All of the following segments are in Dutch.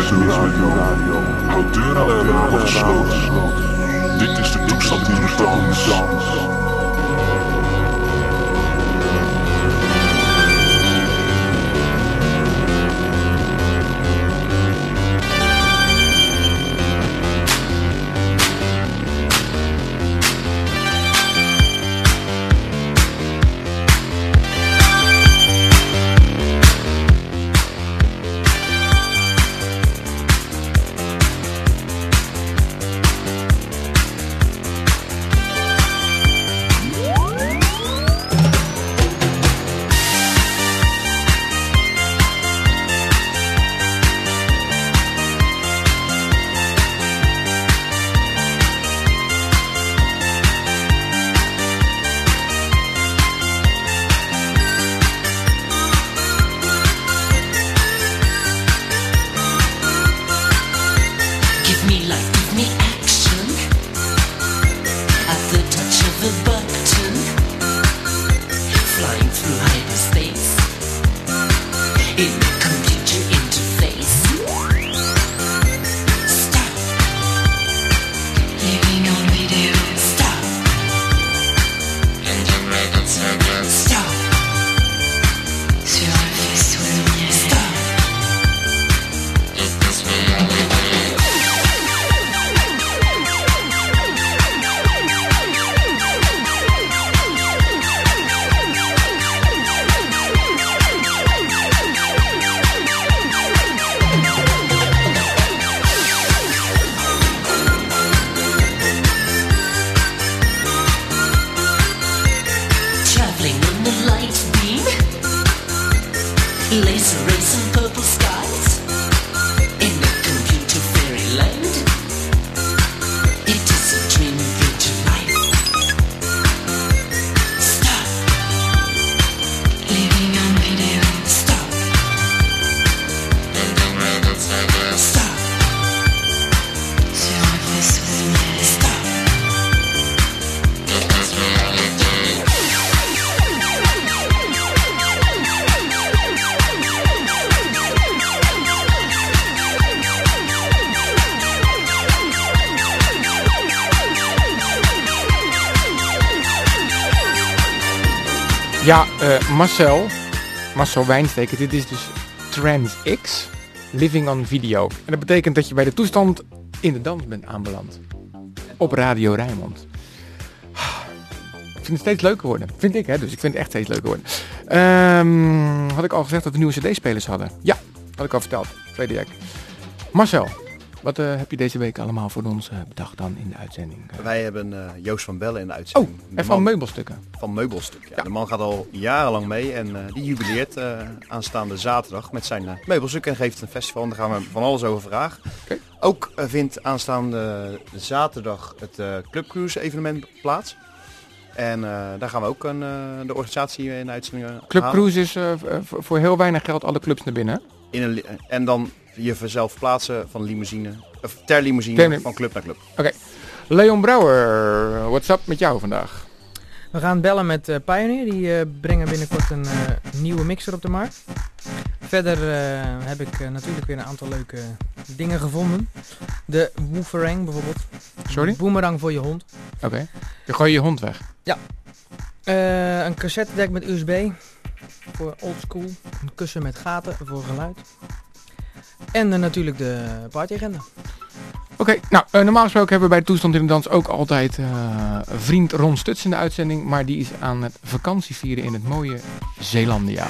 Is niks mis met uw radio. Houd deuren en ramen gesloten. Dit is de toestand in de dans. Marcel. Marcel Wijnsteken. Dit is dus Trans X. Living on Video. En dat betekent dat je bij de toestand in de dans bent aanbeland. Op Radio Rijnmond. Ik vind het steeds leuker worden. Vind ik, hè. Dus ik vind het echt steeds leuker worden. Ehm, had ik al gezegd dat we nieuwe cd-spelers hadden? Ja, had ik al verteld. Tweede jack. Marcel, wat eh, heb je deze week allemaal voor ons eh, bedacht dan in de uitzending? Wij hebben eh, Joost van Bellen in de uitzending. Oh, De en van man- meubelstukken. van Meubelstuk. Ja. Ja. De man gaat al jarenlang mee en die jubileert aanstaande zaterdag met zijn eh, meubelstuk en geeft een festival. En daar gaan we van alles over vragen. Oké. Ook vindt aanstaande zaterdag het eh Club Cruise evenement plaats. En daar gaan we ook een, de organisatie in de uitzending Club halen. Cruise is voor heel weinig geld alle clubs naar binnen. In een, en dan je vanzelf plaatsen van limousine, of ter limousine Ter- van club naar club. Leon Brouwer, what's up met jou vandaag? We gaan bellen met eh, Pioneer. Die eh, brengen binnenkort een eh, nieuwe mixer op de markt. Verder eh, heb ik natuurlijk weer een aantal leuke dingen gevonden. De Wooferang bijvoorbeeld. Sorry? Boomerang voor je hond. Oké. Je gooi je hond weg. Eh, een cassettedek met USB. Voor oldschool. Een kussen met gaten voor geluid. En eh, natuurlijk de partyagenda. Oké, nou eh, normaal gesproken hebben we bij de toestand in de dans ook altijd eh, vriend Ron Stuts in de uitzending. Maar die is aan het vakantie vieren in het mooie Zeelandia.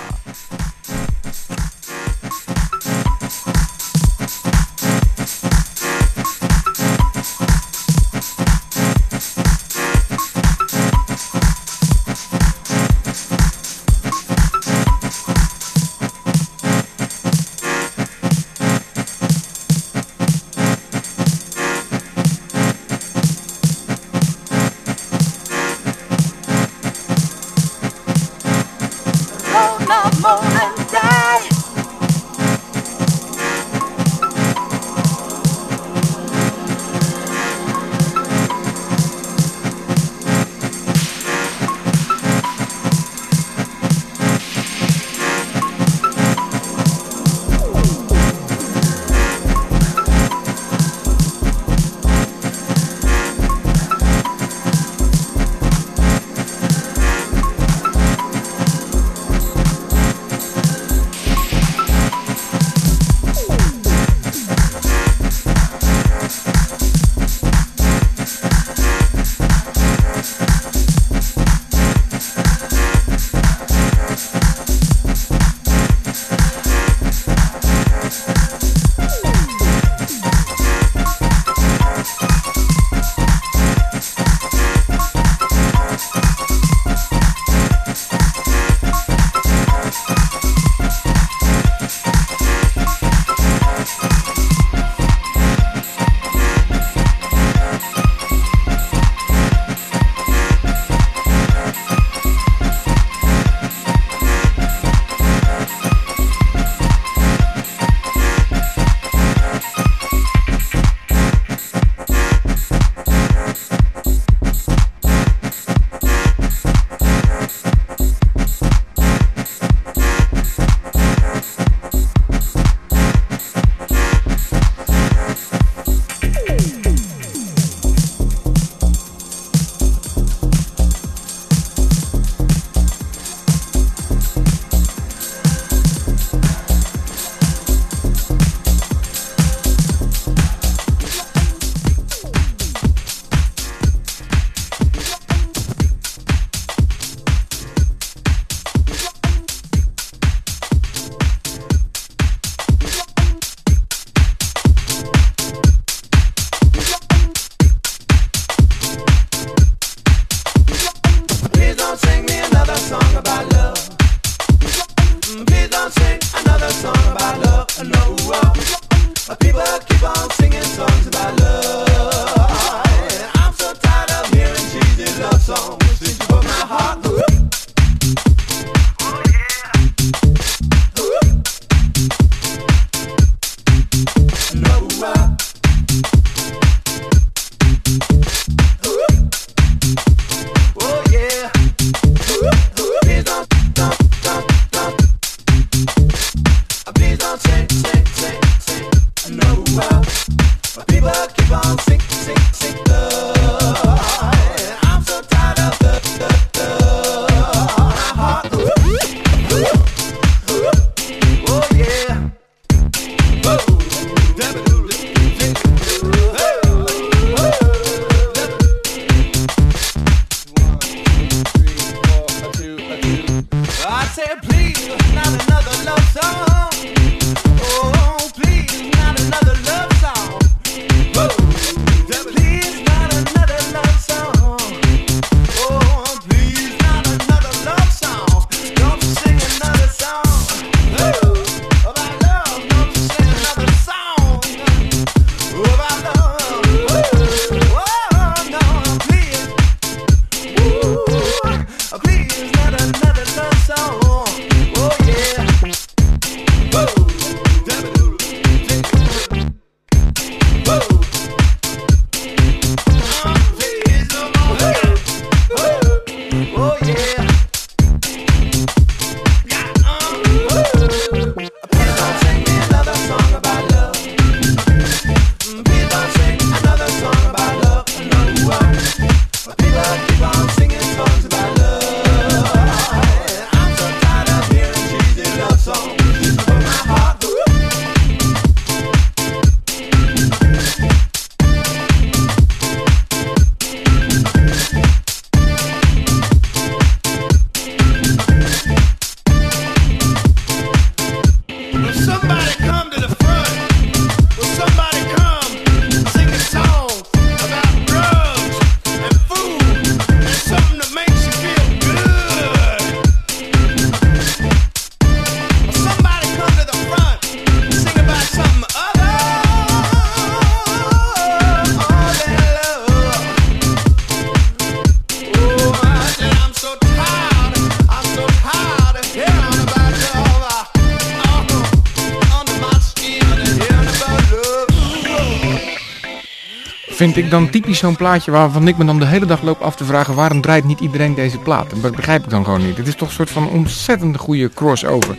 Ik dan typisch zo'n plaatje waarvan ik me dan de hele dag loop af te vragen waarom draait niet iedereen deze plaat? Dat begrijp ik dan gewoon niet. Het is toch een soort van ontzettend goede crossover.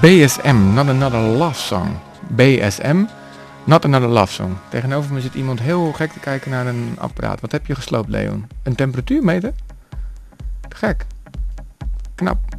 BSM, Not Another Love Song. BSM, Not Another Love Song. Tegenover me zit iemand heel gek te kijken naar een apparaat. Wat heb je gesloopt, Leon? Een temperatuurmeter? Gek. Knap.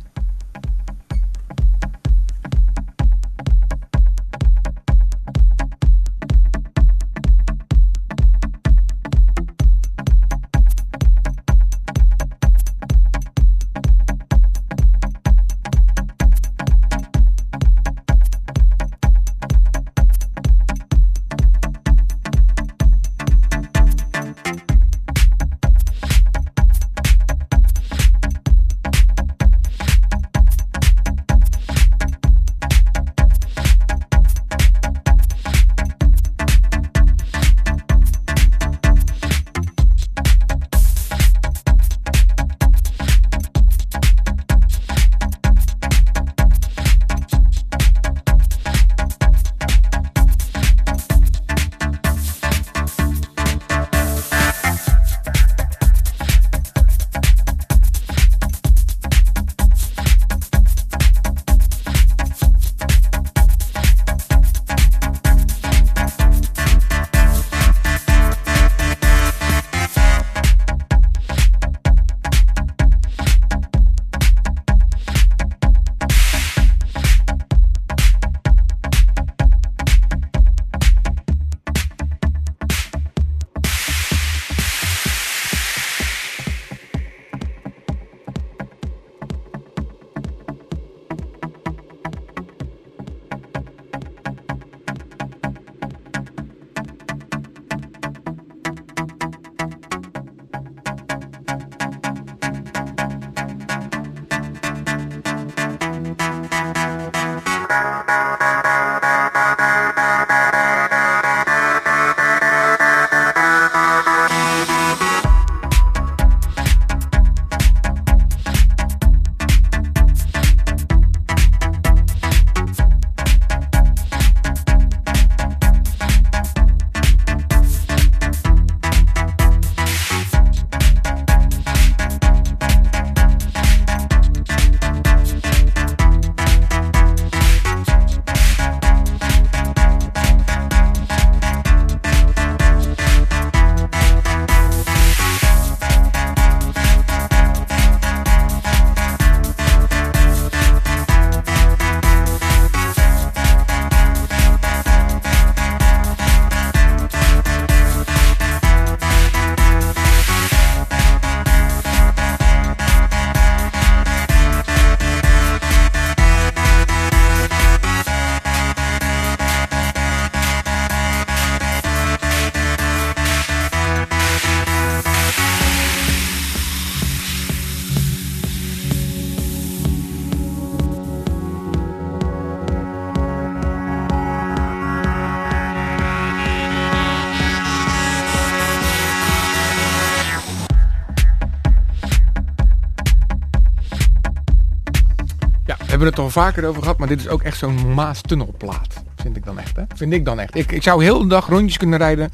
Hebben het al vaker over gehad, maar dit is ook echt zo'n Maastunnelplaat. Vind ik dan echt, hè? Vind ik dan echt. Ik, ik zou heel de dag rondjes kunnen rijden.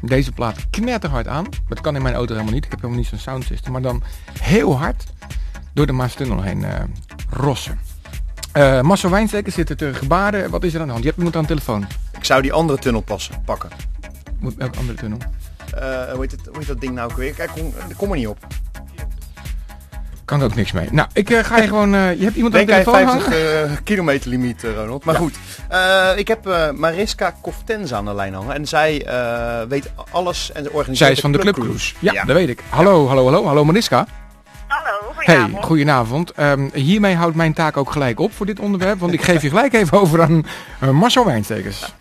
Deze plaat knetterhard aan. Dat kan in mijn auto helemaal niet. Ik heb helemaal niet zo'n soundsystem. Maar dan heel hard door de Maastunnel heen eh, rossen. Eh Marcel Wijnsteker zit er te gebaren. Wat is er aan de hand? Je hebt iemand aan de telefoon. Ik zou die andere tunnel passen, pakken. Moet welke andere tunnel? Eh, hoe, heet het, hoe heet dat ding nou ook weer? Kijk, kom, ik kom er niet op. Kan er ook niks mee. Nou, ik eh, ga je gewoon... eh, je hebt iemand aan de telefoon 50 hangen? eh, kilometer limiet, Ronald. Maar Ja. goed, Eh, ik heb eh, Mariska Koftenza aan de lijn hangen. En zij eh, weet alles en ze organiseert Zij is van de Club Cruise. Ja, Ja. dat weet ik. Hallo, hallo, hallo. Hallo Mariska. Hallo, Hey, goedenavond. Ehm, hiermee houdt mijn taak ook gelijk op voor dit onderwerp. Want ik geef je gelijk even over aan uh, Marcel Wijnstekers.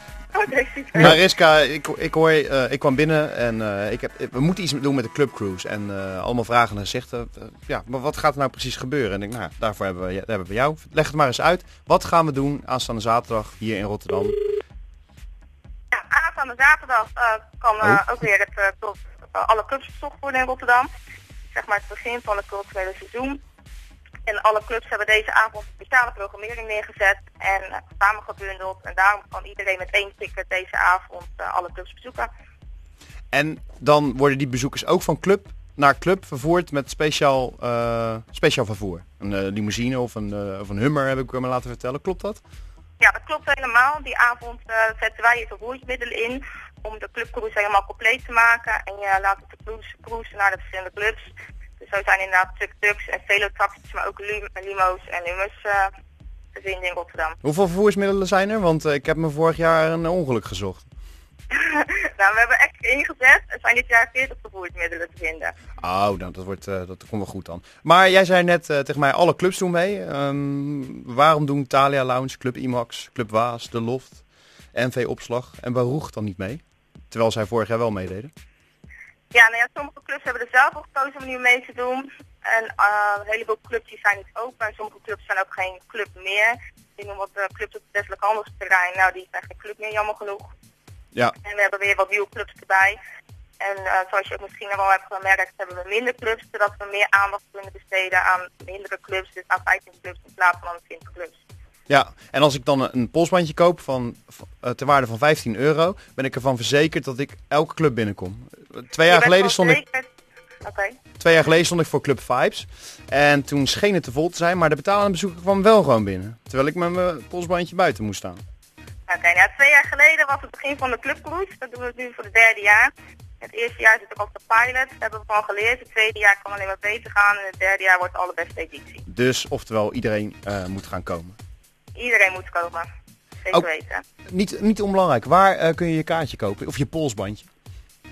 Oké, super. Mariska, ik, ik, hoor, eh, ik kwam binnen en eh, ik heb, we moeten iets doen met de Club Cruise. En eh, allemaal vragen en gezichten. Eh, ja, maar wat gaat er nou precies gebeuren? En ik denk, nou, daarvoor hebben we, daar hebben we jou. Leg het maar eens uit. Wat gaan we doen aanstaande zaterdag hier in Rotterdam? Ja, aanstaande zaterdag kan Oh. ook weer het, tot, alle clubs bezocht worden in Rotterdam. Zeg maar het begin van het culturele seizoen. En alle clubs hebben deze avond speciale programmering neergezet en uh, samengebundeld. En daarom kan iedereen met één ticket deze avond eh, alle clubs bezoeken. En dan worden die bezoekers ook van club naar club vervoerd met speciaal, eh, speciaal vervoer. Een eh, limousine of een, eh, of een hummer heb ik me laten vertellen. Klopt dat? Ja, dat klopt helemaal. Die avond eh, zetten wij je vervoersmiddelen in om de clubcruise helemaal compleet te maken. En je laat het cruise, cruisen naar de verschillende clubs. Dus zo zijn inderdaad tuk-tuks en velotaxis, maar ook lim- limo's en eh, te vinden in Rotterdam. Hoeveel vervoersmiddelen zijn er? Want eh, ik heb me vorig jaar een ongeluk gezocht. nou, we hebben echt ingezet. Er zijn dit jaar 40 vervoersmiddelen te vinden. Oh, nou, dat, wordt, eh, dat komt wel goed dan. Maar jij zei net eh, tegen mij, alle clubs doen mee. Ehm, waarom doen Thalia Lounge, Club IMAX, Club Waas, De Loft, NV Opslag en Baruch dan niet mee? Terwijl zij vorig jaar wel meededen. Ja, nou ja, sommige clubs hebben er zelf voor gekozen om nu mee te doen. En eh, een heleboel clubs die zijn niet open. En sommige clubs zijn ook geen club meer. Ik noem wat eh, clubs op het Westelijk Handelsterrein. Nou, die zijn geen club meer, jammer genoeg. Ja, En we hebben weer wat nieuwe clubs erbij. En eh, zoals je ook misschien al wel hebt gemerkt, hebben we minder clubs, zodat we meer aandacht kunnen besteden aan mindere clubs, dus aan 15 clubs in plaats van aan 20 clubs. Ja. En als ik dan een- polsbandje koop van, van, eh, ter waarde van 15 euro, ben ik ervan verzekerd dat ik elke club binnenkom. Twee jaar, geleden stond ik, twee jaar geleden stond ik voor Club Vibes. En toen scheen het te vol te zijn, maar de betalende bezoeker kwam wel gewoon binnen. Terwijl ik met mijn polsbandje buiten moest staan. Oké, nou twee jaar geleden was het begin van de clubcruise. Dat doen we nu voor het derde jaar. Het eerste jaar zit ook als de pilot. Daar hebben we van geleerd. Het tweede jaar kan alleen maar beter gaan. En het derde jaar wordt de allerbeste editie. Dus oftewel iedereen eh, moet gaan komen. Iedereen moet komen. Zeker weten. Niet, niet onbelangrijk, waar eh, kun je je kaartje kopen? Of je polsbandje?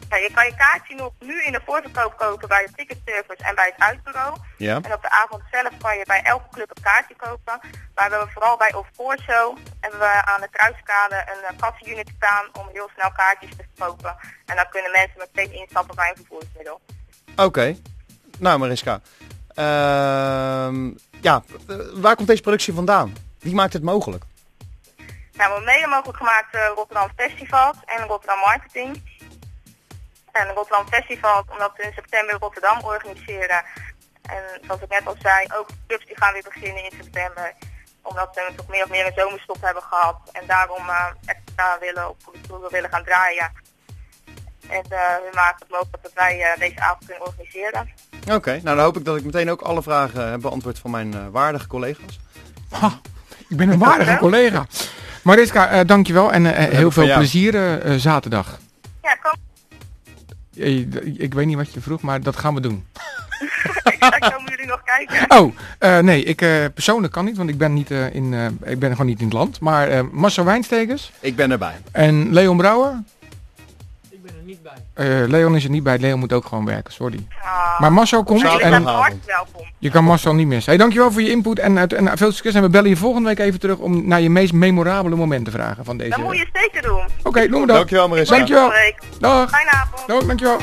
Ja, je kan je kaartje nog nu in de voorverkoop kopen bij de ticketservice en bij het uitbureau. Ja? En op de avond zelf kan je bij elke club een kaartje kopen. Maar we hebben vooral bij Of Core Show hebben we aan de Kruiskade een uh, kassenunit staan om heel snel kaartjes te verkopen. En dan kunnen mensen meteen instappen bij een vervoersmiddel. Oké. Nou Mariska. Ehm, ja, eh, waar komt deze productie vandaan? Wie maakt het mogelijk? Nou, we hebben mede mogelijk gemaakt uh, Rotterdam Festivals en Rotterdam Marketing. En Rotterdam Festivals omdat we in september Rotterdam organiseren. En zoals ik net al zei, ook clubs die gaan weer beginnen in september. Omdat we toch meer of meer een zomerstop hebben gehad. En daarom uh, extra willen op willen gaan draaien. En uh, we maken het mogelijk dat wij uh, deze avond kunnen organiseren. Oké, nou dan hoop ik dat ik meteen ook alle vragen heb beantwoord van mijn uh, waardige collega's. Ha, ik ben een waardige collega. Mariska, uh, dankjewel en uh, heel veel plezier uh, zaterdag. Ja, kom. Ik weet niet wat je vroeg, maar dat gaan we doen. ik komen jullie nog kijken. Oh, uh, nee, ik uh, persoonlijk kan niet, want ik ben, niet, uh, in, ik ben gewoon niet in het land. Maar Marcel Wijnstekers. Ik ben erbij. En Leon Brouwer. Bij. Leon is er niet bij, Leon moet ook gewoon werken, sorry. Ah. Maar Marcel komt Nee, en welkom. je kan Marcel niet missen. Hey, dankjewel voor je input en, en veel succes. En we bellen je volgende week even terug om naar je meest memorabele momenten te vragen van deze... Dat moet je zeker doen. Oké, okay, doen we dat. Dankjewel Marissa. Dankjewel. Dag. Fijne avond. Dag, dankjewel.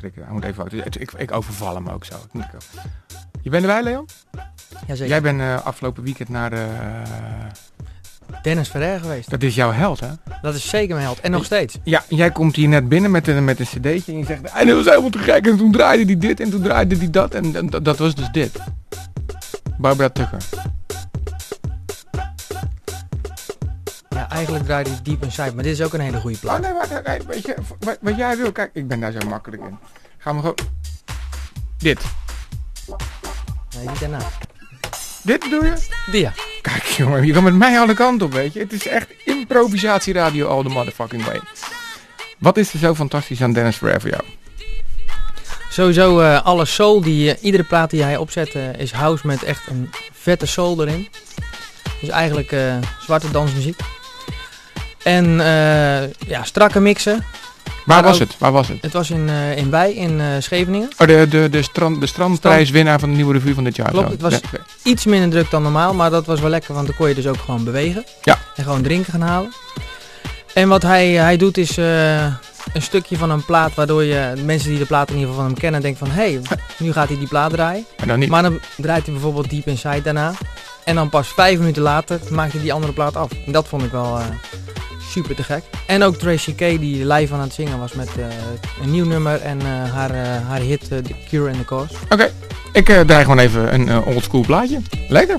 Schrikken. Hij moet even. Ik, ik, ik overval hem ook zo. Je bent erbij, Leon? Jazeker. Jij bent eh, afgelopen weekend naar de... Dennis Ferrer geweest. dat is jouw held, hè? Dat is zeker mijn held. En nog steeds. Ja, jij komt hier net binnen met een, met een cd'tje en je zegt... En dat was helemaal te gek. En toen draaide hij dit en toen draaide hij dat. En, en dat was dus dit. Barbara Tucker. Eigenlijk draait hij Deep Inside. Maar dit is ook een hele goede Oh plaat. nee, wacht, nee, weet je, wat, wat jij wil, kijk, ik ben daar zo makkelijk in. Gaan we gewoon... Dit. Nee, niet daarna. Dit bedoel je? Ja. Kijk jongen, je kan met mij alle kanten op, weet je. Het is echt improvisatieradio all the motherfucking way. Wat is er zo fantastisch aan Dennis Ferrer voor jou? Sowieso eh, alle soul, die, eh, iedere plaat die hij opzet eh, is house met echt een vette soul erin. Dus eigenlijk zwarte dansmuziek. En eh, ja, strakke mixen. Waar was ook- het? Waar was het? Het was in, eh in Wij, in eh, Scheveningen. Oh, de, de, de, strand, de strandprijswinnaar van de nieuwe revue van dit jaar. Klopt, zo. het was- Ja. Iets minder druk dan normaal, maar dat was wel lekker, want dan kon je dus ook gewoon bewegen. Ja. En gewoon drinken gaan halen. En wat hij, hij doet is een stukje van een plaat, waardoor je mensen die de plaat in ieder geval van hem kennen denken van... Hé, hey, nu gaat hij die plaat draaien. Maar dan niet. Maar dan draait hij bijvoorbeeld Deep Inside daarna. En dan pas vijf minuten later maakt hij die andere plaat af. En dat vond ik wel super te gek. En ook Tracy K die live aan het zingen was met eh, een nieuw nummer en eh, haar, eh, haar hit The Cure and the Cause. Oké, ik draai gewoon even een oldschool plaatje. Lekker.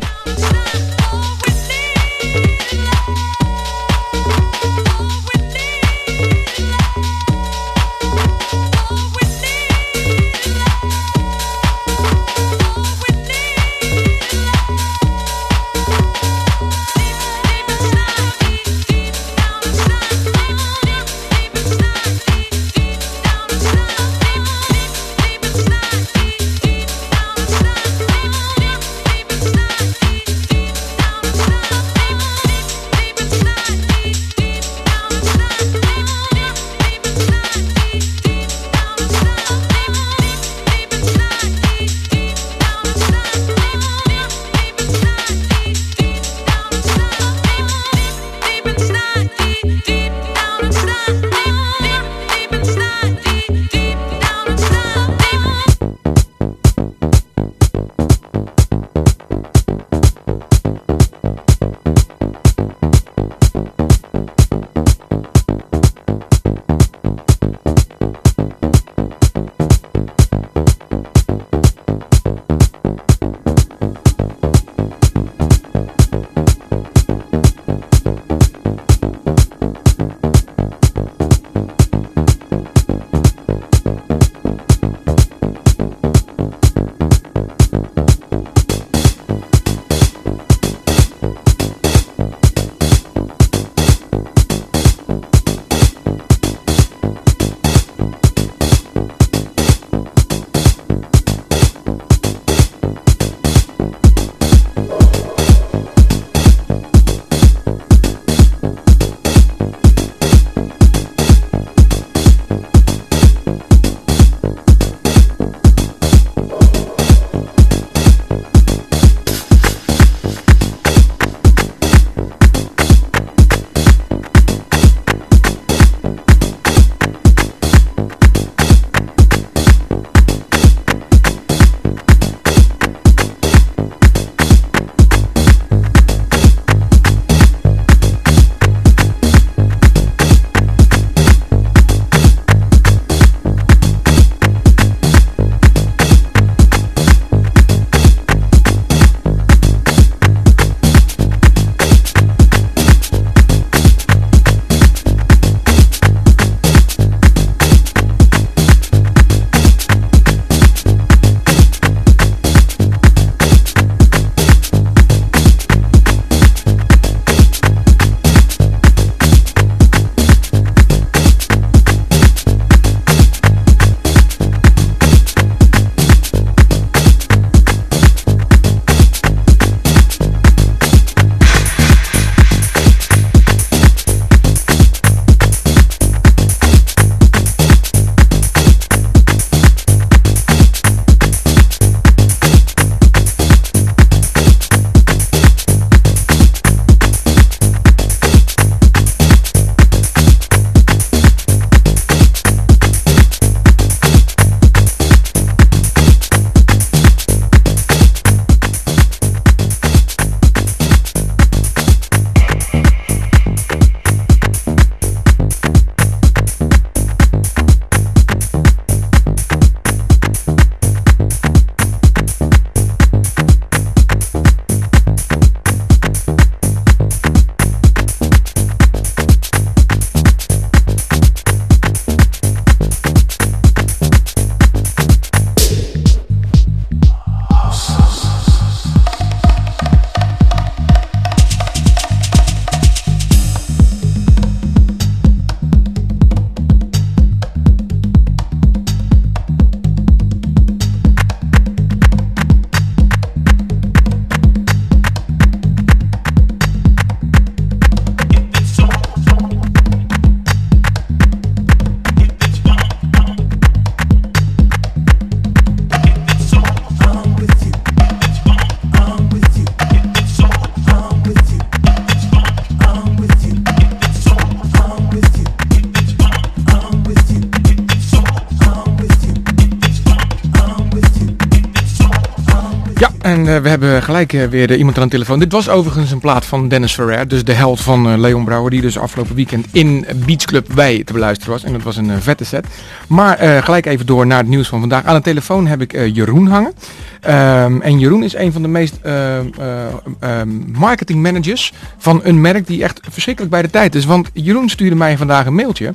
Eh, we hebben gelijk eh, weer eh, iemand aan de telefoon. Dit was overigens een plaat van Dennis Ferrer, dus de held van Leon Brouwer, die dus afgelopen weekend in Beach Club Wij te beluisteren was. En dat was een vette set. Maar gelijk even door naar het nieuws van vandaag. Aan de telefoon heb ik Jeroen hangen. Ehm, en Jeroen is een van de meest ehm, eh, ehm, marketing managers van een merk die echt verschrikkelijk bij de tijd is. Want Jeroen stuurde mij vandaag een mailtje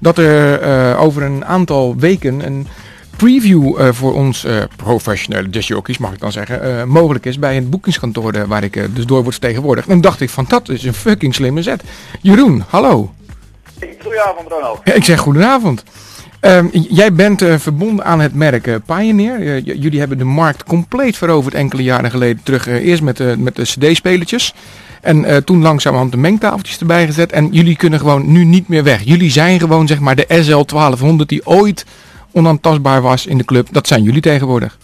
dat er over een aantal weken een preview eh, voor ons eh, professionele discjockeys, mag ik dan zeggen, eh, mogelijk is bij een boekingskantoor waar ik dus door word vertegenwoordigd. En dacht ik van dat is een fucking slimme zet. Jeroen, hallo. Goedenavond Ronald. Ja, ik zeg goedenavond. Ehm, jij bent verbonden aan het merk Pioneer. Jullie hebben de markt compleet veroverd enkele jaren geleden terug. eerst met, de met de cd-spelertjes. En toen langzamerhand de mengtafeltjes erbij gezet. En jullie kunnen gewoon nu niet meer weg. Jullie zijn gewoon zeg maar de SL 1200 die ooit onaantastbaar was in de club. Dat zijn jullie tegenwoordig.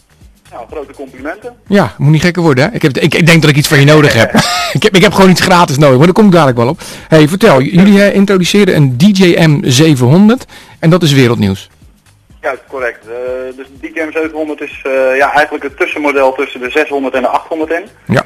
Nou, grote complimenten. Ja, moet niet gekker worden hè. Ik, heb, ik, ik denk dat ik iets van je nodig heb. ik heb. Ik heb gewoon iets gratis nodig, maar daar kom ik dadelijk wel op. hey, vertel. Jullie eh, introduceerden een DJM 700 en dat is wereldnieuws. Ja, correct. Eh, dus de DKM 700 is eh, ja, eigenlijk het tussenmodel tussen de 600 en de 800 in. Ja.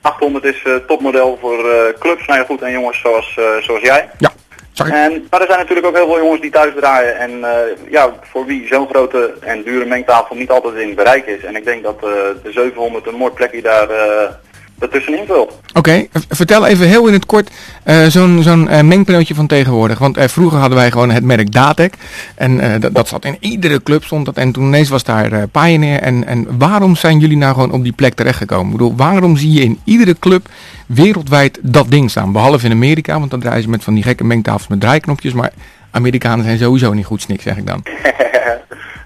800 is topmodel voor clubs, nou ja, goed, en jongens zoals, zoals jij. Ja, En, maar er zijn natuurlijk ook heel veel jongens die thuis draaien en eh, ja, voor wie zo'n grote en dure mengtafel niet altijd in bereik is. En ik denk dat eh, de 700 een mooi plekje daar uh, ertussenin vult. Oké, vertel even heel in het kort eh, zo'n zo'n mengpaneeltje van tegenwoordig. Want eh, vroeger hadden wij gewoon het merk Datec. En dat, zat in iedere club stond dat. En toen ineens was daar Pioneer. En, en waarom zijn jullie nou gewoon op die plek terechtgekomen? Ik bedoel, waarom zie je in iedere club wereldwijd dat ding staan? Behalve in Amerika, want dan draaien ze met van die gekke mengtafels met draaiknopjes. Maar Amerikanen zijn sowieso niet goed snik, zeg ik dan.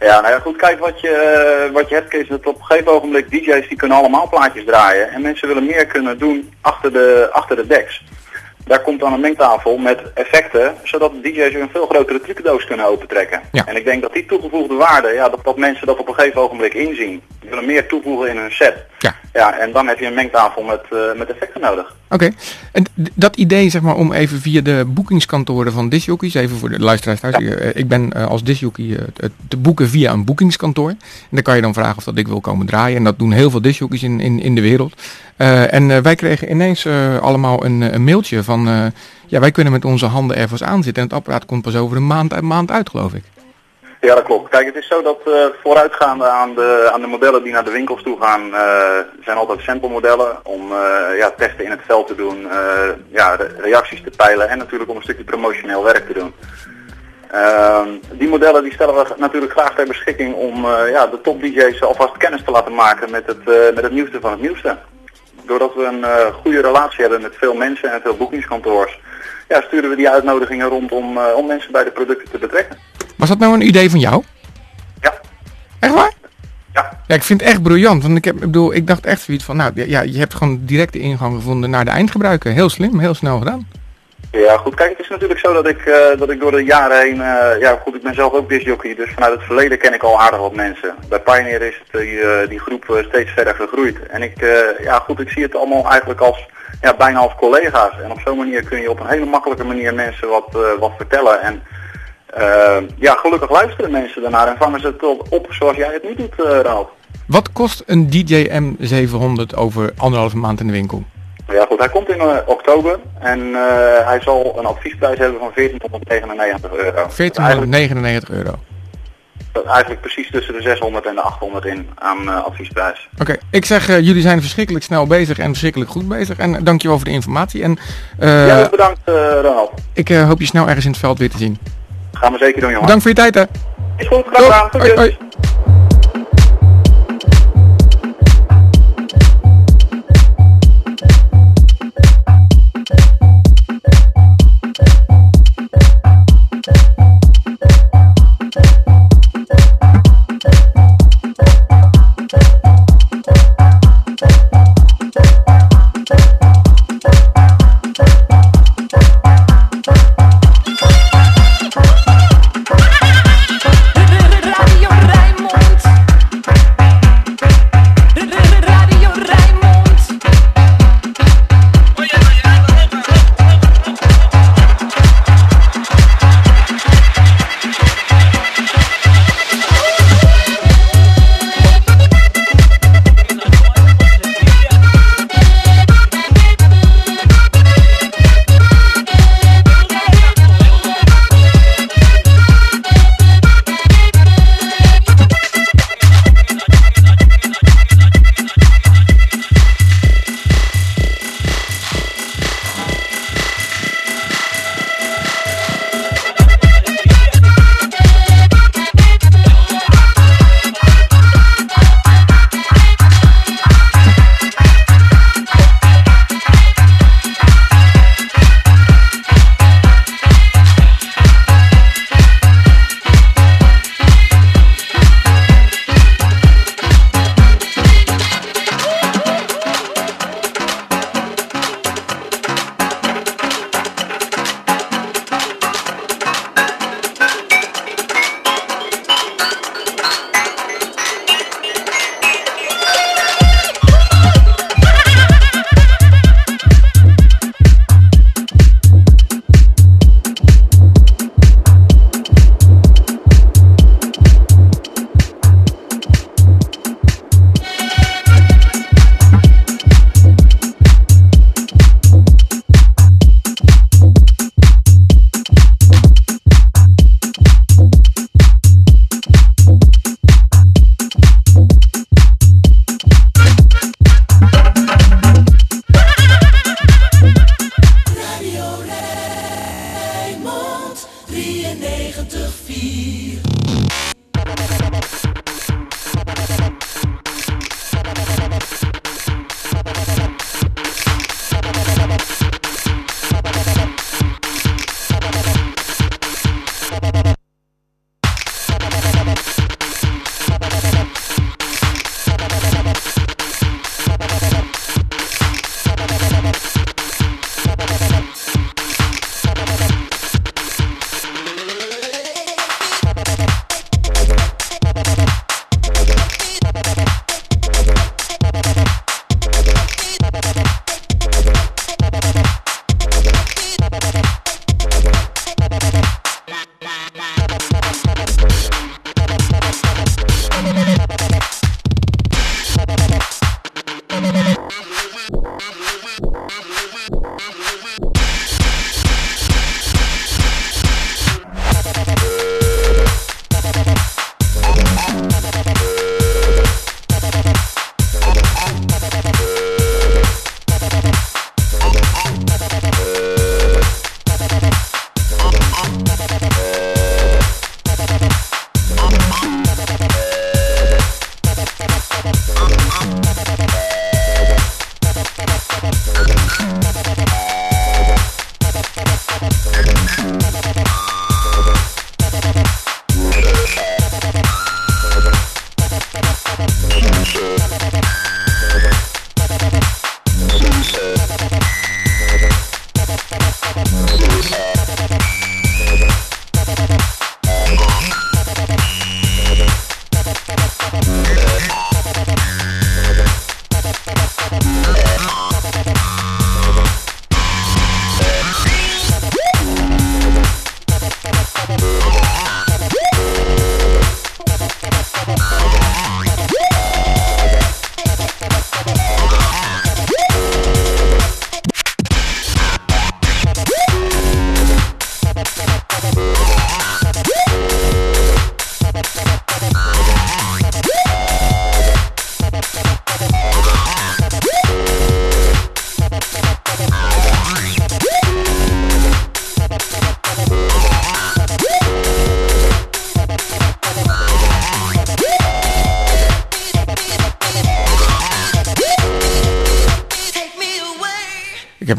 ja, nou ja, goed, kijk wat je, eh, wat je hebt, is dat op een gegeven ogenblik DJ's die kunnen allemaal plaatjes draaien. En mensen willen meer kunnen doen achter de, achter de decks. Daar komt dan een mengtafel met effecten, zodat de DJ's een veel grotere trucendoos kunnen opentrekken. Ja. En ik denk dat die toegevoegde waarde, ja, dat, dat mensen dat op een gegeven ogenblik inzien. Die willen meer toevoegen in hun set. Ja. Ja, en dan heb je een mengtafel met, eh, met effecten nodig. Oké, en dat idee zeg maar om even via de boekingskantoren van disjockeys, even voor de luisteraars thuis. Ik, eh, ik ben eh, als disjockey te- te boeken via een boekingskantoor. En dan kan je dan vragen of dat ik wil komen draaien. En dat doen heel veel disjockeys in, in, in de wereld. Eh, en eh, wij kregen ineens eh, allemaal een, een mailtje van, ja wij kunnen met onze handen ergens aan zitten. En het apparaat komt pas over een maand, een maand uit geloof ik. Ja, dat klopt. Kijk, het is zo dat vooruitgaande aan de, aan de modellen die naar de winkels toe gaan, zijn altijd sample modellen om ja, testen in het veld te doen, ja, re- reacties te peilen en natuurlijk om een stukje promotioneel werk te doen. Ehm, die modellen die stellen we natuurlijk graag ter beschikking om ja, de top DJ's alvast kennis te laten maken met het, met het nieuwste van het nieuwste. Doordat we een eh, goede relatie hebben met veel mensen en veel boekingskantoors, ja, sturen we die uitnodigingen rond om, eh, om mensen bij de producten te betrekken. Was dat nou een idee van jou? Ja. Echt waar? Ja. Ja, ik vind het echt briljant. Want ik, heb, ik bedoel, ik dacht echt zoiets van, nou ja, je hebt gewoon direct de ingang gevonden naar de eindgebruiker. Heel slim, heel snel gedaan. Ja, goed. Kijk, het is natuurlijk zo dat ik, eh, dat ik door de jaren heen, eh, ja goed, ik ben zelf ook disjockey, dus vanuit het verleden ken ik al aardig wat mensen. Bij Pioneer is het, eh, die groep steeds verder gegroeid. En ik, ja goed, ik zie het allemaal eigenlijk als ja, bijna als collega's. En op zo'n manier kun je op een hele makkelijke manier mensen wat, wat vertellen. En ja, gelukkig luisteren mensen daarnaar en vangen ze het op, zoals jij het nu doet, Ralf. Wat kost een DJ M700 over anderhalve maand in de winkel? Ja goed, hij komt in eh, oktober en eh, hij zal een adviesprijs hebben van 1499 euro. Dat is Eigenlijk, 1499 euro. dat is eigenlijk precies tussen de 600 en de 800 in aan eh, adviesprijs. Oké, ik zeg jullie zijn verschrikkelijk snel bezig en verschrikkelijk goed bezig. En dankjewel voor de informatie. En ja, bedankt Ronald. ik hoop je snel ergens in het veld weer te zien. Gaan we zeker doen jongen. Bedankt voor je tijd hè. Is goed, graag gedaan.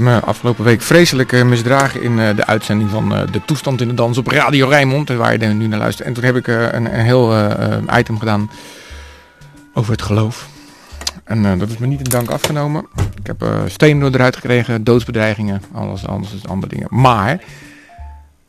Me afgelopen week vreselijk eh, misdragen in eh, de uitzending van eh, de toestand in de dans op Radio Rijnmond, eh, waar je nu naar luistert. En toen heb ik eh, een, een heel eh, eh, item gedaan over het geloof. En eh, dat is me niet in dank afgenomen. Ik heb eh stenen eruit gekregen, doodsbedreigingen, alles, alles andere dingen. Maar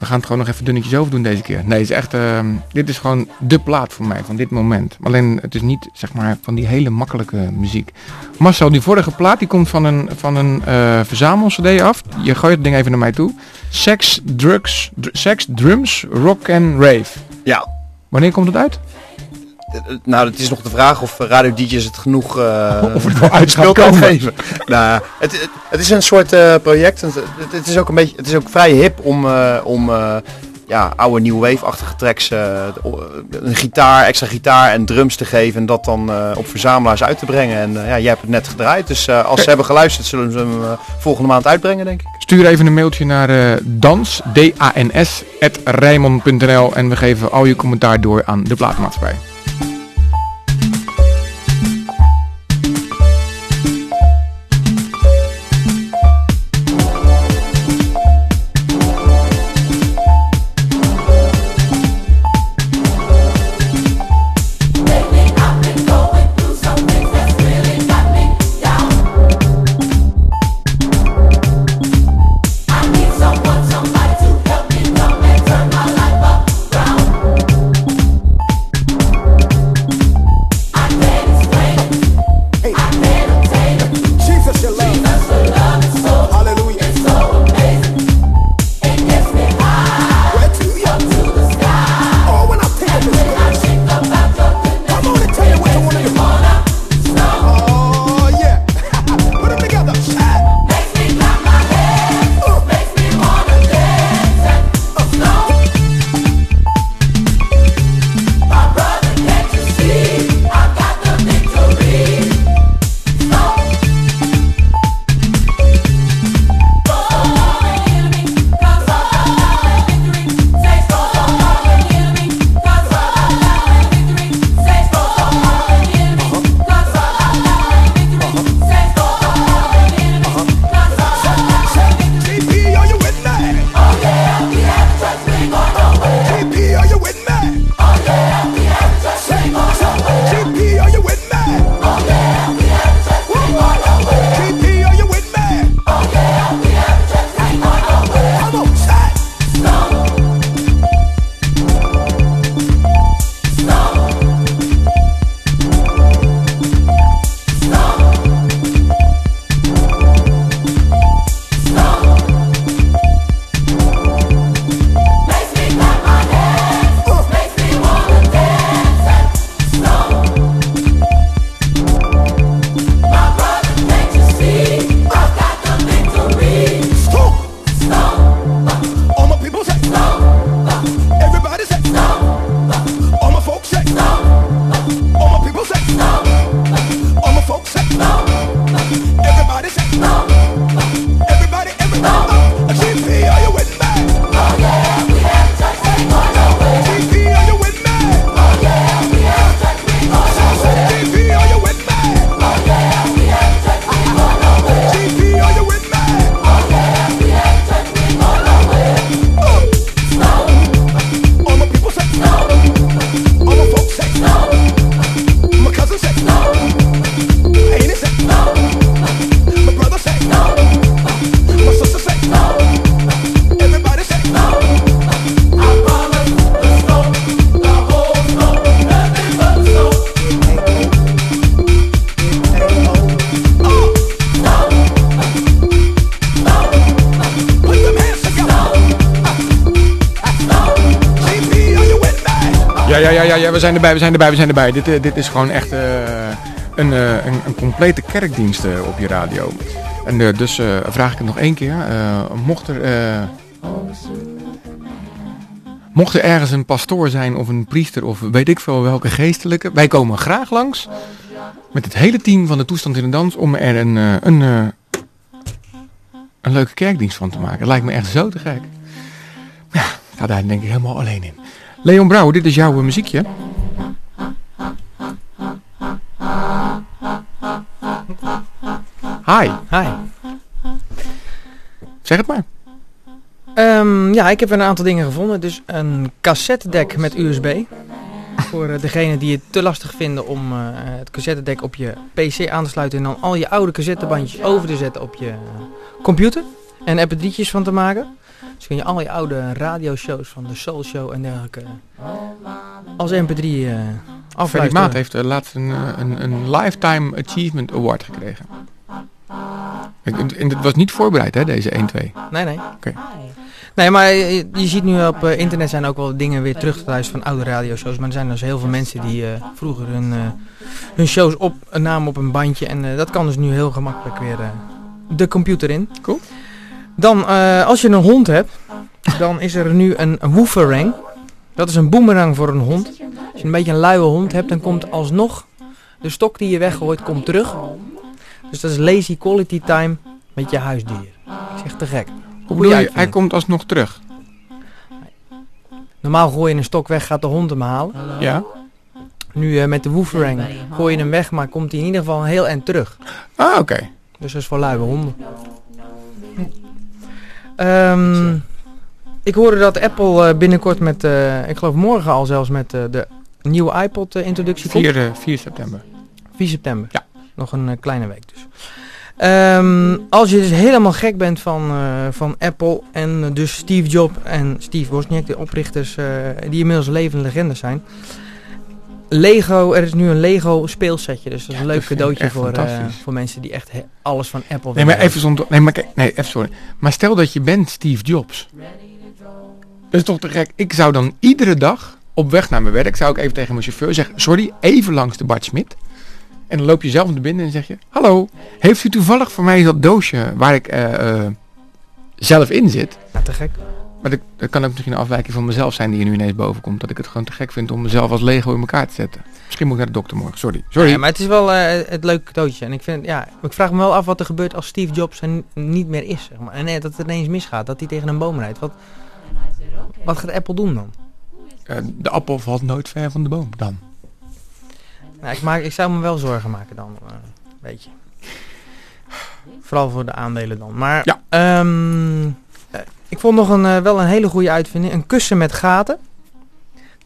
we gaan het gewoon nog even dunnetjes over doen deze keer. Nee, het is echt, ehm, dit is gewoon de plaat voor mij van dit moment. Alleen het is niet zeg maar van die hele makkelijke muziek. Marcel, die vorige plaat die komt van een, van een eh verzamel-cd af. Je gooit het ding even naar mij toe. Sex, drugs, dr- sex, drums, rock and rave. Ja, Wanneer komt het uit? Eh, nou, het is nog de vraag of radio DJ's het genoeg eh Of het komen. geven. nou, het, het, het is een soort eh, project. Het, het, is ook een beetje, het is ook vrij hip om, eh, om eh, ja, oude new wave-achtige tracks, eh, een gitaar, extra gitaar en drums te geven en dat dan eh, op verzamelaars uit te brengen. En eh, ja, jij hebt het net gedraaid, dus eh, als ze hebben geluisterd, zullen ze hem eh, volgende maand uitbrengen, denk ik. Stuur even een mailtje naar eh, dans, D-A-N-S, en we geven al je commentaar door aan de platenmaatschappij. Zijn erbij, we zijn erbij, we zijn erbij. Dit, eh, dit is gewoon echt eh, een, eh, een, een complete kerkdienst op je radio. En dus vraag ik het nog één keer. mocht er... Mocht er ergens een pastoor zijn of een priester of weet ik veel welke geestelijke, wij komen graag langs met het hele team van de toestand in de dans om er een, een, een leuke kerkdienst van te maken. Het lijkt me echt zo te gek. Ja, ga daar denk ik helemaal alleen in. Leon Brouwer, dit is jouw muziekje. Hi. Hi. Zeg het maar. Ehm, ja, ik heb een aantal dingen gevonden. Dus een cassettedek met USB. Voor eh, degenen die het te lastig vinden om eh, het cassettedek op je PC aan te sluiten. En dan al je oude cassettebandjes over te zetten op je eh, computer. En mp3'tjes van te maken. Dus kun je al je oude radioshows van de Soul Show en dergelijke als mp3 eh Freddy afluisteren. Maat heeft laatst een, een, een Lifetime Achievement Award gekregen. En, en- het was niet voorbereid, hè, deze 1-2. Nee, nee. Oké. Nee, maar je, je ziet nu op eh, internet zijn ook wel dingen weer terug te luisteren van oude radioshows. Maar er zijn dus heel veel mensen die eh, vroeger hun, eh, hun shows op, namen op een bandje. En dat kan dus nu heel gemakkelijk weer eh, de computer in. Cool. Dan, eh, als je een hond hebt, dan is er nu een wooferang. Dat is een boemerang voor een hond. Als je een beetje een luie hond hebt, dan komt alsnog de stok die je weggooit, komt terug. Dus dat is lazy quality time met je huisdier. Ik zeg te gek. Hoe bedoel je? Hij komt alsnog terug. Normaal gooi je een stok weg, gaat de hond hem halen. Ja. Nu eh, met de wooferang gooi je hem weg, maar komt hij in ieder geval heel eind terug. Ah, oké. Dus dat is voor luie honden. Ehm, ik hoorde dat Apple eh, binnenkort met, eh, ik geloof morgen al zelfs met de nieuwe iPod eh, introductie komt. 4, eh, 4 september. 4 september. Ja. Nog een eh, kleine week dus. Ehm, als je dus helemaal gek bent van, eh, van Apple en dus Steve Jobs en Steve Wozniak, de oprichters eh, die inmiddels levende legendes zijn. Lego, er is nu een Lego speelsetje, dus dat is Ja, een leuk cadeautje voor, voor mensen die echt alles van Apple Nee, willen maar hebben. even zonder... Nee, maar kijk, nee, even sorry. Maar stel dat je bent Steve Jobs. Dat is toch te gek. Ik zou dan iedere dag op weg naar mijn werk, zou ik even tegen mijn chauffeur zeggen, sorry, even langs de Bart Smit. En dan loop je zelf naar binnen en zeg je, hallo, heeft u toevallig voor mij dat doosje waar ik eh, eh, zelf in zit? Ja, te gek. Maar dat, dat kan ook misschien een afwijking van mezelf zijn die er nu ineens boven komt. Dat ik het gewoon te gek vind om mezelf als Lego in elkaar te zetten. Misschien moet ik naar de dokter morgen, sorry. Sorry. Ja, maar het is wel eh, het leuke cadeautje. En ik, vind, ja, ik vraag me wel af wat er gebeurt als Steve Jobs er niet meer is. Zeg maar. En nee, dat het ineens misgaat, dat hij tegen een boom rijdt. Wat, wat gaat Apple doen dan? De appel valt nooit ver van de boom dan. Nou, ik, maak, ik zou me wel zorgen maken dan, eh weet je. Vooral voor de aandelen dan. Maar Ja. ehm, eh, ik vond nog een, eh, wel een hele goede uitvinding. Een kussen met gaten.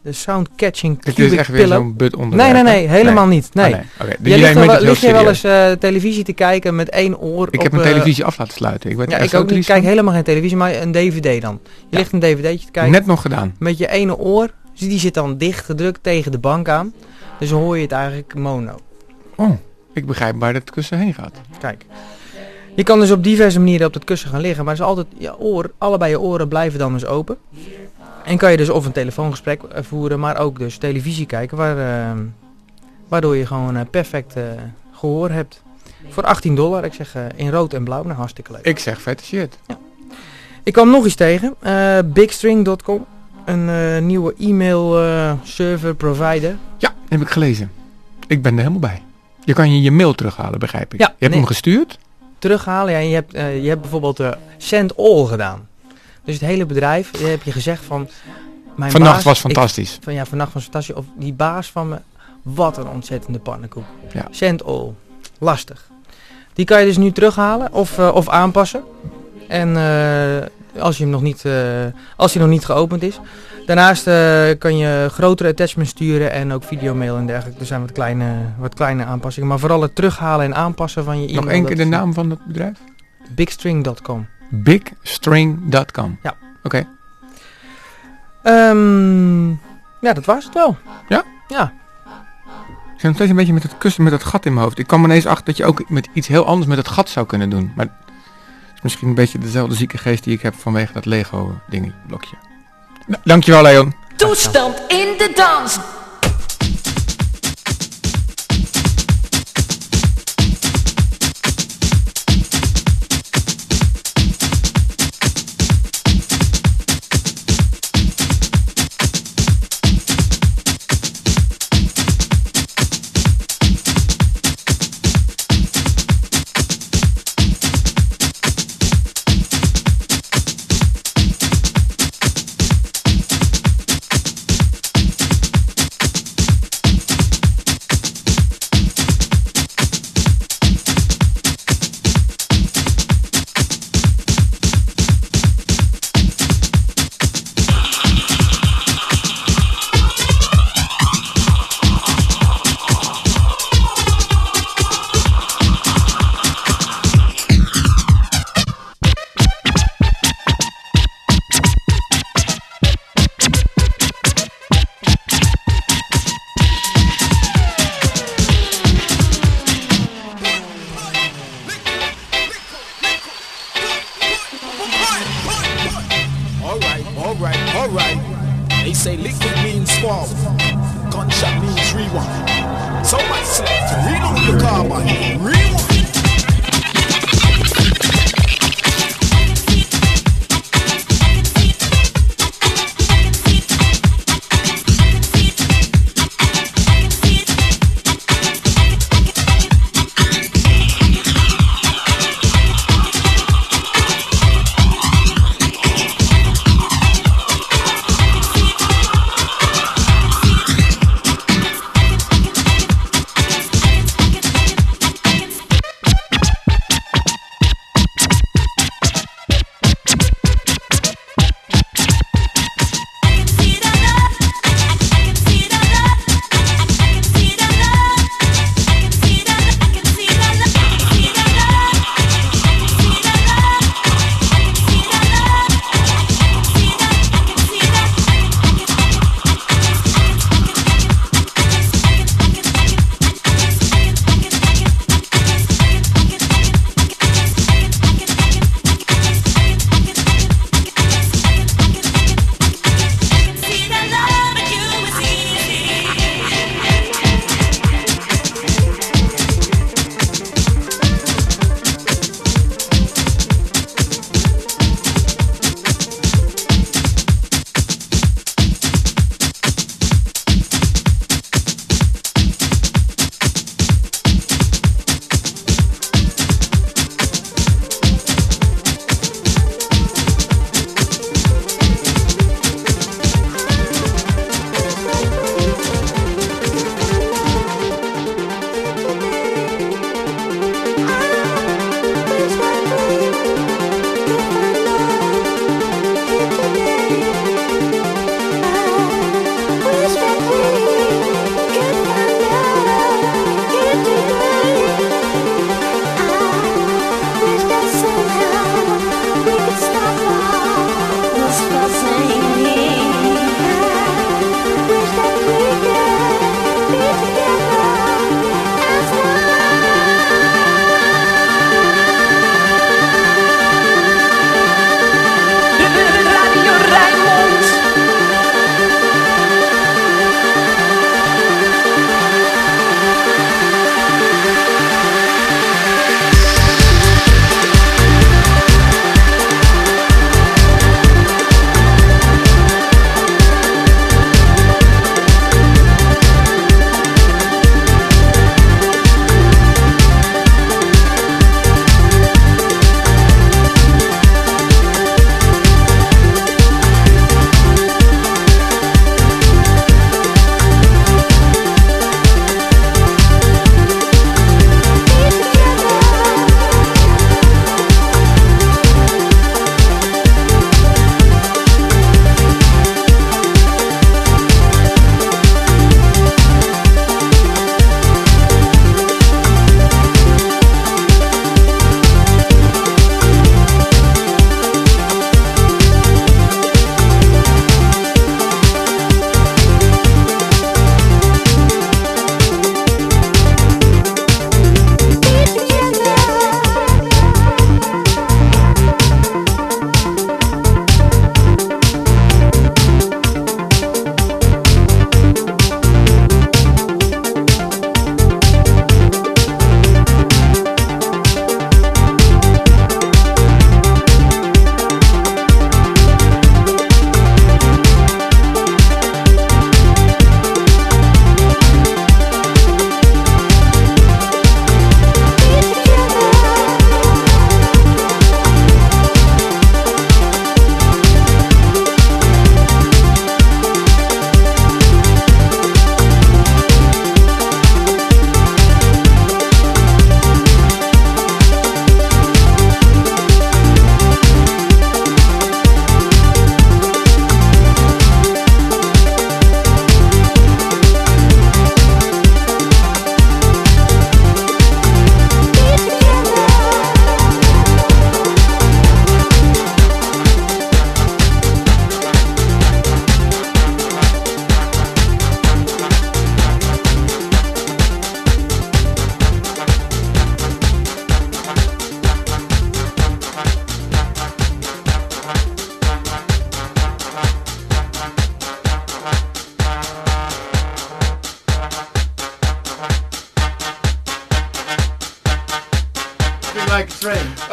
De Sound Catching Dit Cubic is echt weer zo'n but onderwerp. Nee, nee, nee, helemaal niet. Nee. Oh, dus Je jij ligt, wel, je wel eens eh, televisie te kijken met één oor Ik op, heb mijn eh, televisie af laten sluiten. Ik werd Ja, ik ook niet. kijk helemaal geen televisie, maar een dvd dan. Je Ja. ligt een dvd'tje te kijken Net nog gedaan. met je ene oor. Dus die zit dan dicht gedrukt tegen de bank aan. Dus hoor je het eigenlijk mono. Oh, ik begrijp waar het kussen heen gaat. Kijk. Je kan dus op diverse manieren op het kussen gaan liggen, maar is altijd je oor, allebei je oren blijven dan dus open. En kan je dus of een telefoongesprek eh, voeren, maar ook dus televisie kijken, waar, eh, waardoor je gewoon eh, perfect eh, gehoor hebt. Voor 18 dollar, ik zeg in rood en blauw, nou hartstikke leuk. Ik zeg vette shit. Ik kwam nog iets tegen, bigstring.com, een eh, nieuwe e-mail eh, server provider. Ja, heb ik gelezen. Ik ben er helemaal bij. Je kan je je mail terughalen, begrijp ik. Ja, je hebt nee. hem gestuurd. terughalen. Ja, je, hebt, eh, je hebt bijvoorbeeld Send All gedaan. Dus het hele bedrijf, je heb je gezegd van... Mijn Vannacht baas- was ik- fantastisch. van, ja, vannacht was fantastisch. Of die baas van me, wat een ontzettende pannenkoek. Ja. Send All, lastig. Die kan je dus nu terughalen of, of aanpassen. En eh, als, je hem nog niet, eh, als hij nog niet geopend is. Daarnaast eh, kan je grotere attachments sturen en ook videomail en dergelijke. Er zijn wat kleine, wat kleine aanpassingen. Maar vooral het terughalen en aanpassen van je e-mail. Nog één dat keer de naam van het bedrijf. Bigstring.com. Bigstring.com. Ja. Oké. Ehm, ja, dat was het wel. Ja? Ja. Ik zit nog steeds een beetje met het kussen met het gat in mijn hoofd. Ik kwam ineens achter dat je ook met iets heel anders met het gat zou kunnen doen. Maar misschien een beetje dezelfde zieke geest die ik heb vanwege dat Lego ding blokje. Nou, dankjewel Leon. Toestand in de dans.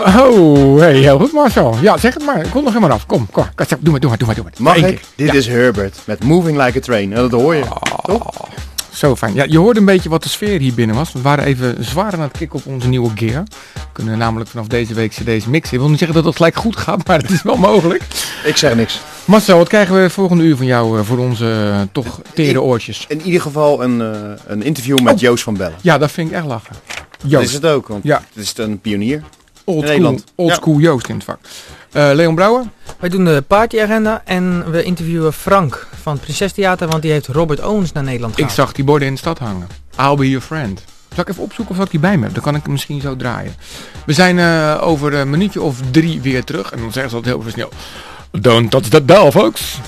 Oh, hey, heel goed Marcel. Ja, zeg het maar. Ik kom nog helemaal af. Kom, kom. Doe maar, doe maar, doe maar. Doe maar. Mag Eén ik? keer. Dit is Herbert met Moving Like a Train. En dat hoor je. Toch? Zo fijn. Ja, je hoorde een beetje wat de sfeer hier binnen was. We waren even zwaar aan het kicken op onze nieuwe gear. We kunnen namelijk vanaf deze week cd's mixen. Ik wil niet zeggen dat dat gelijk goed gaat, maar het is wel mogelijk. Ik zeg niks. Marcel, wat krijgen we volgende uur van jou eh, voor onze eh, toch tere oortjes? In ieder geval een, eh, een interview met Joost van Bellen. Ja, dat vind ik echt lachen. Dat Joost. is het ook, want Ja. het is een pionier. Old school, old Ja. school Joost in het vak. Eh, Leon Brouwer? Wij doen de partyagenda en we interviewen Frank van het Prinses Theater, want die heeft Robert Owens naar Nederland Ik gehaald. zag die borden in de stad hangen. I'll be your friend. Zal ik even opzoeken of dat die bij me heb? Dan kan ik hem misschien zo draaien. We zijn eh, over een minuutje of drie weer terug. En dan zeggen ze altijd heel veel snel. Don't touch that bell, folks.